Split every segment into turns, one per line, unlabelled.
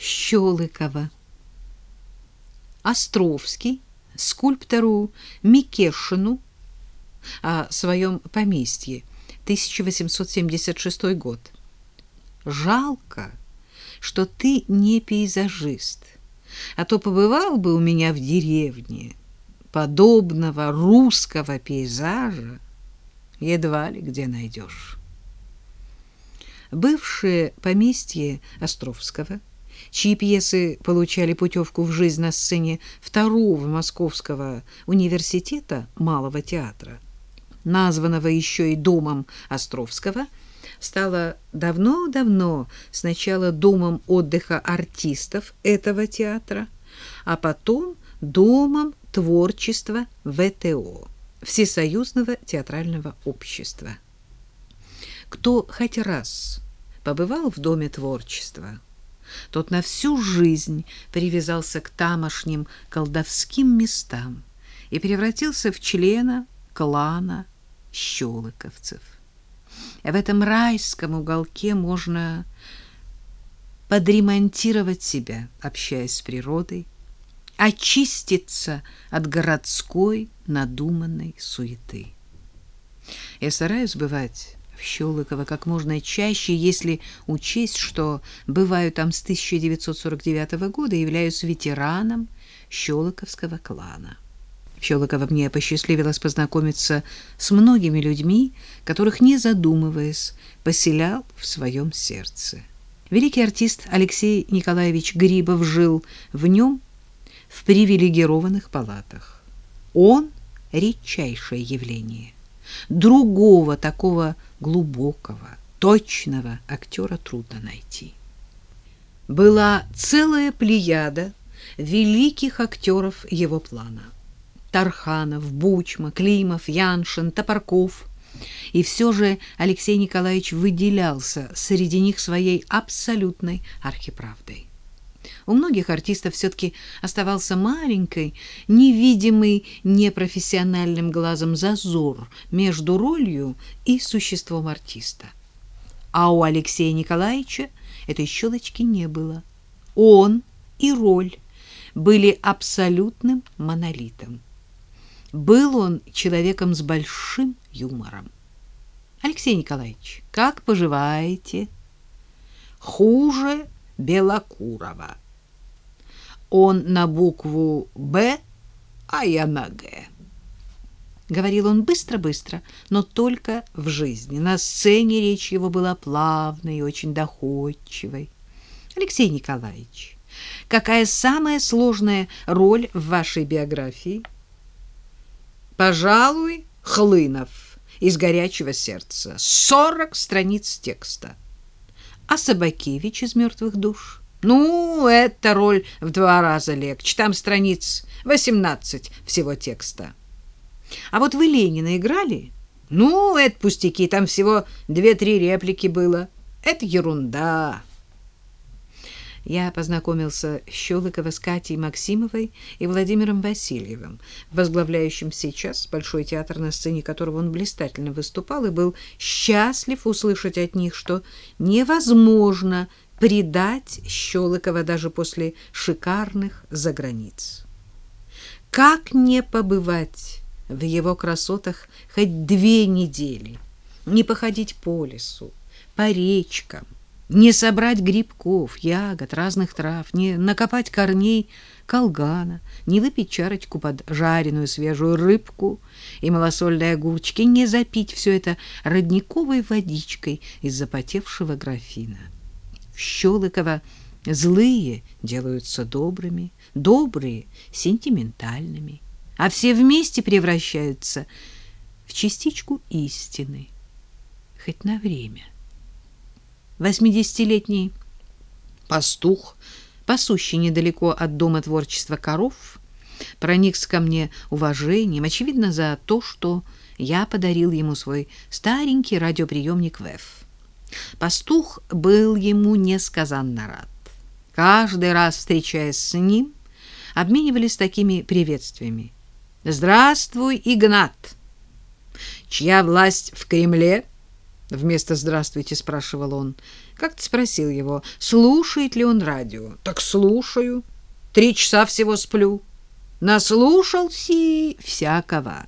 Щелыкова. Островский скульптору Микешину о своем поместье 1876 год. Жалко, что ты не пейзажист, а то побывал бы у меня в деревне. Подобного русского пейзажа едва ли где найдешь. Бывшее поместье Островского, чьи пьесы получали путевку в жизнь на сцене второго Московского университета Малого театра, названного еще и домом Островского, стало давно-давно сначала домом отдыха артистов этого театра, а потом домом творчества ВТО, Всесоюзного театрального общества. Кто хоть раз побывал в Доме творчества, тот на всю жизнь привязался к тамошним колдовским местам и превратился в члена клана щелыковцев. В этом райском уголке можно подремонтировать себя, общаясь с природой, очиститься от городской надуманной суеты. Я стараюсь бывать в Щелыково как можно чаще, если учесть, что бываю там с 1949 года и являюсь ветераном Щелыковского клана. В Щелыково мне посчастливилось познакомиться с многими людьми, которых, не задумываясь, поселял в своем сердце. Великий артист Алексей Николаевич Грибов жил в нем в привилегированных палатах. Он — редчайшее явление. Другого такого глубокого, точного актера трудно найти. Была целая плеяда великих актеров его плана — Тарханов, Бучма, Климов, Яншин, Топорков. И все же Алексей Николаевич выделялся среди них своей абсолютной архиправдой. У многих артистов все-таки оставался маленький, невидимый непрофессиональным глазом зазор между ролью и существом артиста. А у Алексея Николаевича этой щелочки не было. Он и роль были абсолютным монолитом. Был он человеком с большим юмором. Алексей Николаевич, как поживаете? Хуже Белокурова. Он на букву «Б», а я на «Г». Говорил он быстро-быстро, но только в жизни. На сцене речь его была плавной и очень доходчивой. Алексей Николаевич, какая самая сложная роль в вашей биографии – Пожалуй, Хлынов из горячего сердца. Сорок страниц текста. А Собакевич из мертвых душ? Ну, эта роль в два раза легче. Там страниц восемнадцать всего текста. А вот вы Ленина играли? Ну, это пустяки, там всего две-три реплики было. Это ерунда я познакомился с Щелыковой с Катей Максимовой и Владимиром Васильевым, возглавляющим сейчас Большой театр, на сцене которого он блистательно выступал, и был счастлив услышать от них, что невозможно предать Щелыкова даже после шикарных заграниц. Как не побывать в его красотах хоть две недели, не походить по лесу, по речкам, не собрать грибков, ягод, разных трав, не накопать корней колгана, не выпить чарочку под жареную свежую рыбку и малосольные огурчики, не запить все это родниковой водичкой из запотевшего графина. В Щелыково злые делаются добрыми, добрые — сентиментальными, а все вместе превращаются в частичку истины, хоть на время. Восьмидесятилетний пастух, пасущий недалеко от дома творчества коров, проникся ко мне уважением, очевидно, за то, что я подарил ему свой старенький радиоприемник ВЭФ. Пастух был ему несказанно рад. Каждый раз, встречаясь с ним, обменивались такими приветствиями. «Здравствуй, Игнат! Чья власть в Кремле?» Вместо «здравствуйте» спрашивал он. Как-то спросил его, слушает ли он радио. Так слушаю. Три часа всего сплю. Наслушался всякого.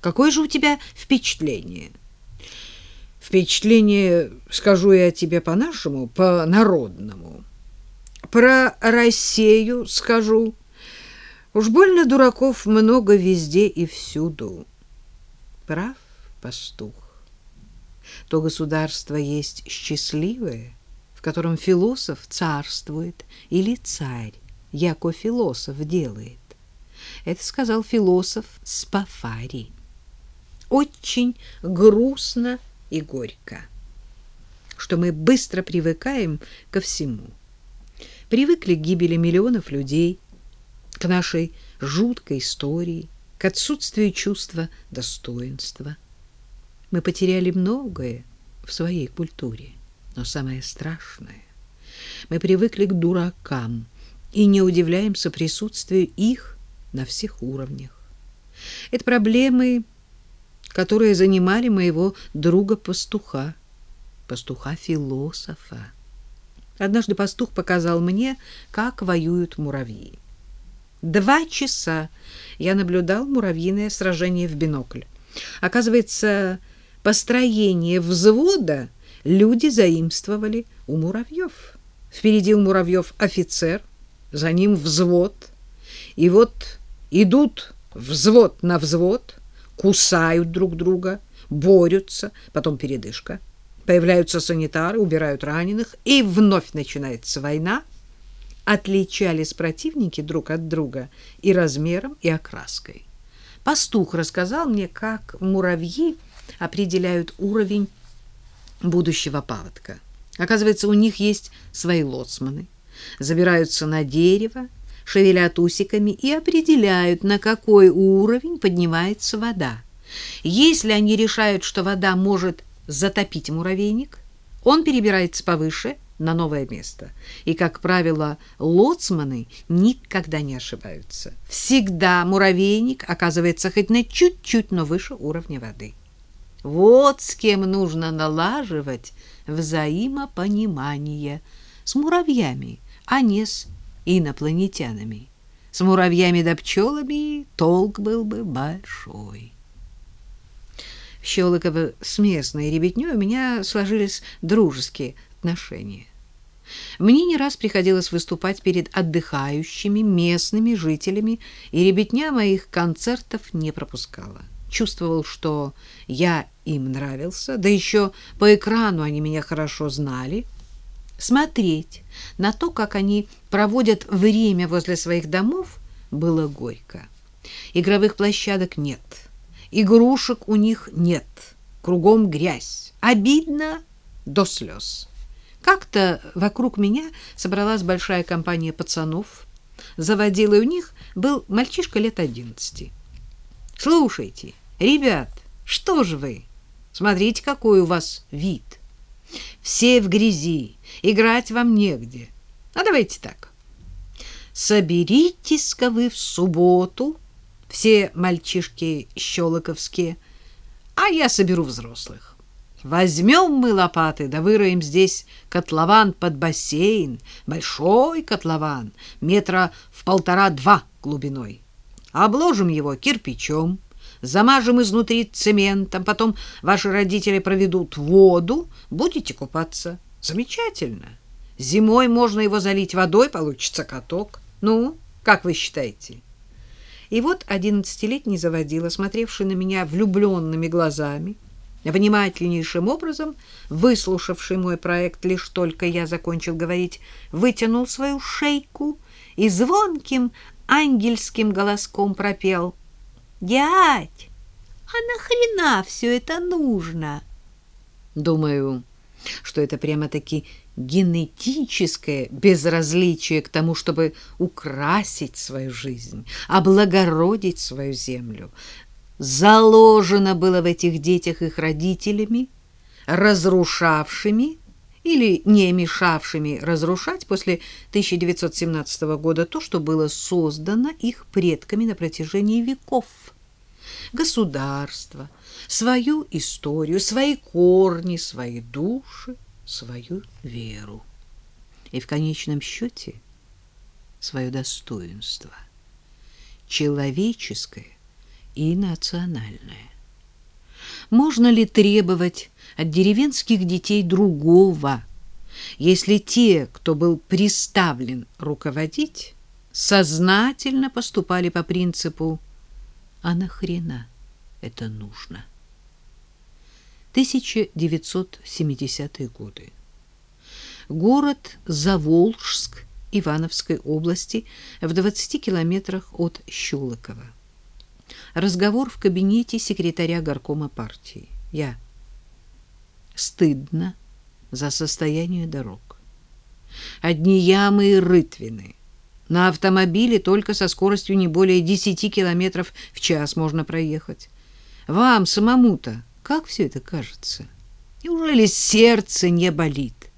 Какое же у тебя впечатление? Впечатление, скажу я тебе по-нашему, по-народному. Про Россию скажу. Уж больно дураков много везде и всюду. Прав пастух. То государство есть счастливое, в котором философ царствует или царь, яко философ делает. Это сказал философ Спафарий. Очень грустно и горько, что мы быстро привыкаем ко всему. Привыкли к гибели миллионов людей, к нашей жуткой истории, к отсутствию чувства достоинства. Мы потеряли многое в своей культуре, но самое страшное — мы привыкли к дуракам и не удивляемся присутствию их на всех уровнях. Это проблемы, которые занимали моего друга-пастуха, пастуха-философа. Однажды пастух показал мне, как воюют муравьи. Два часа я наблюдал муравьиное сражение в бинокль. Оказывается, построение взвода люди заимствовали у муравьев. Впереди у муравьев офицер, за ним взвод. И вот идут взвод на взвод, кусают друг друга, борются, потом передышка. Появляются санитары, убирают раненых, и вновь начинается война. Отличались противники друг от друга и размером, и окраской. Пастух рассказал мне, как муравьи определяют уровень будущего паводка. Оказывается, у них есть свои лоцманы. Забираются на дерево, шевелят усиками и определяют, на какой уровень поднимается вода. Если они решают, что вода может затопить муравейник, он перебирается повыше на новое место. И, как правило, лоцманы никогда не ошибаются. Всегда муравейник оказывается хоть на чуть-чуть, но выше уровня воды. Вот с кем нужно налаживать взаимопонимание с муравьями, а не с инопланетянами. С муравьями да пчелами толк был бы большой. В Щелыково с местной ребятней у меня сложились дружеские отношения. Мне не раз приходилось выступать перед отдыхающими местными жителями, и ребятня моих концертов не пропускала чувствовал, что я им нравился, да еще по экрану они меня хорошо знали. Смотреть на то, как они проводят время возле своих домов, было горько. Игровых площадок нет, игрушек у них нет, кругом грязь. Обидно до слез. Как-то вокруг меня собралась большая компания пацанов. Заводилой у них был мальчишка лет одиннадцати. Слушайте, Ребят, что же вы? Смотрите, какой у вас вид. Все в грязи, играть вам негде. А давайте так. Соберитесь-ка вы в субботу, все мальчишки щелоковские, а я соберу взрослых. Возьмем мы лопаты, да выроем здесь котлован под бассейн, большой котлован, метра в полтора-два глубиной. Обложим его кирпичом, замажем изнутри цементом, потом ваши родители проведут воду, будете купаться. Замечательно. Зимой можно его залить водой, получится каток. Ну, как вы считаете? И вот одиннадцатилетний заводила, смотревший на меня влюбленными глазами, внимательнейшим образом, выслушавший мой проект, лишь только я закончил говорить, вытянул свою шейку и звонким ангельским голоском пропел — Дядь, а нахрена все это нужно? Думаю, что это прямо-таки генетическое безразличие к тому, чтобы украсить свою жизнь, облагородить свою землю. Заложено было в этих детях их родителями, разрушавшими или не мешавшими разрушать после 1917 года то, что было создано их предками на протяжении веков. государство, свою историю, свои корни, свои души, свою веру. И в конечном счете свое достоинство, человеческое и национальное. Можно ли требовать от деревенских детей другого, если те, кто был приставлен руководить, сознательно поступали по принципу «А нахрена это нужно?» 1970-е годы. Город Заволжск Ивановской области в 20 километрах от Щелокова. Разговор в кабинете секретаря горкома партии. Я. Стыдно за состояние дорог. Одни ямы и рытвины. На автомобиле только со скоростью не более 10 километров в час можно проехать. Вам самому-то как все это кажется? Неужели сердце не болит?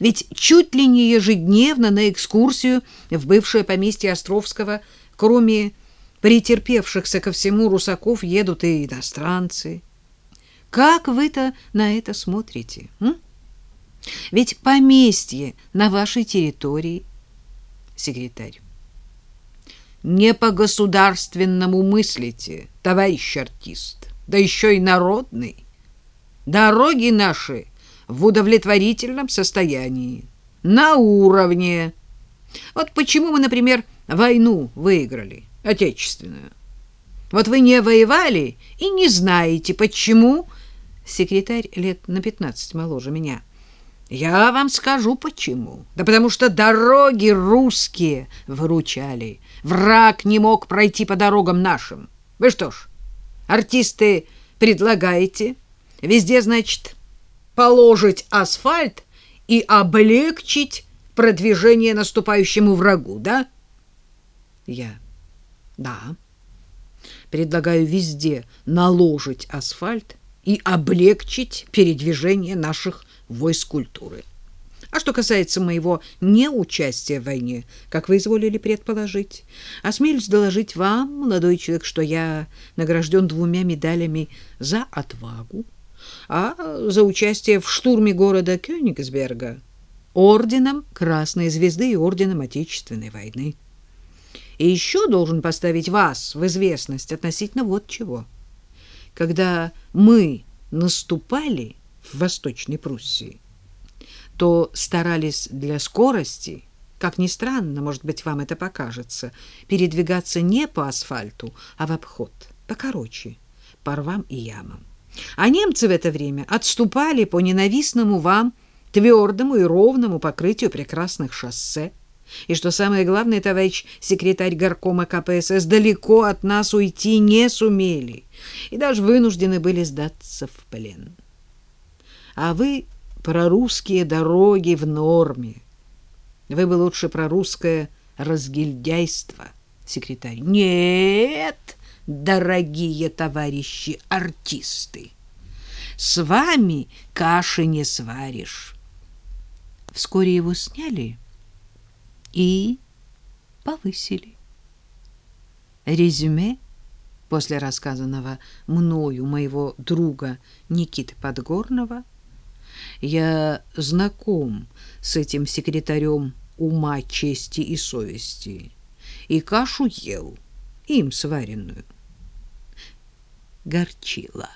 Ведь чуть ли не ежедневно на экскурсию в бывшее поместье Островского, кроме претерпевшихся ко всему русаков, едут и иностранцы. Как вы-то на это смотрите? М? Ведь поместье на вашей территории. Секретарь. Не по-государственному мыслите, товарищ артист, да еще и народный. Дороги наши в удовлетворительном состоянии, на уровне. Вот почему мы, например, войну выиграли, отечественную. Вот вы не воевали и не знаете, почему... Секретарь лет на пятнадцать моложе меня — я вам скажу почему. Да потому что дороги русские выручали. Враг не мог пройти по дорогам нашим. Вы что ж, артисты предлагаете везде, значит, положить асфальт и облегчить продвижение наступающему врагу, да? Я. Да. Предлагаю везде наложить асфальт и облегчить передвижение наших войск культуры. А что касается моего неучастия в войне, как вы изволили предположить, осмелюсь доложить вам, молодой человек, что я награжден двумя медалями за отвагу, а за участие в штурме города Кёнигсберга орденом Красной Звезды и орденом Отечественной войны. И еще должен поставить вас в известность относительно вот чего. Когда мы наступали в Восточной Пруссии, то старались для скорости, как ни странно, может быть, вам это покажется, передвигаться не по асфальту, а в обход, покороче, по рвам и ямам. А немцы в это время отступали по ненавистному вам твердому и ровному покрытию прекрасных шоссе. И что самое главное, товарищ секретарь горкома КПСС, далеко от нас уйти не сумели и даже вынуждены были сдаться в плен а вы про русские дороги в норме. Вы бы лучше про русское разгильдяйство, секретарь. Нет, дорогие товарищи артисты, с вами каши не сваришь. Вскоре его сняли и повысили. Резюме после рассказанного мною моего друга Никиты Подгорного – я знаком с этим секретарем ума, чести и совести. И кашу ел, им сваренную. Горчила.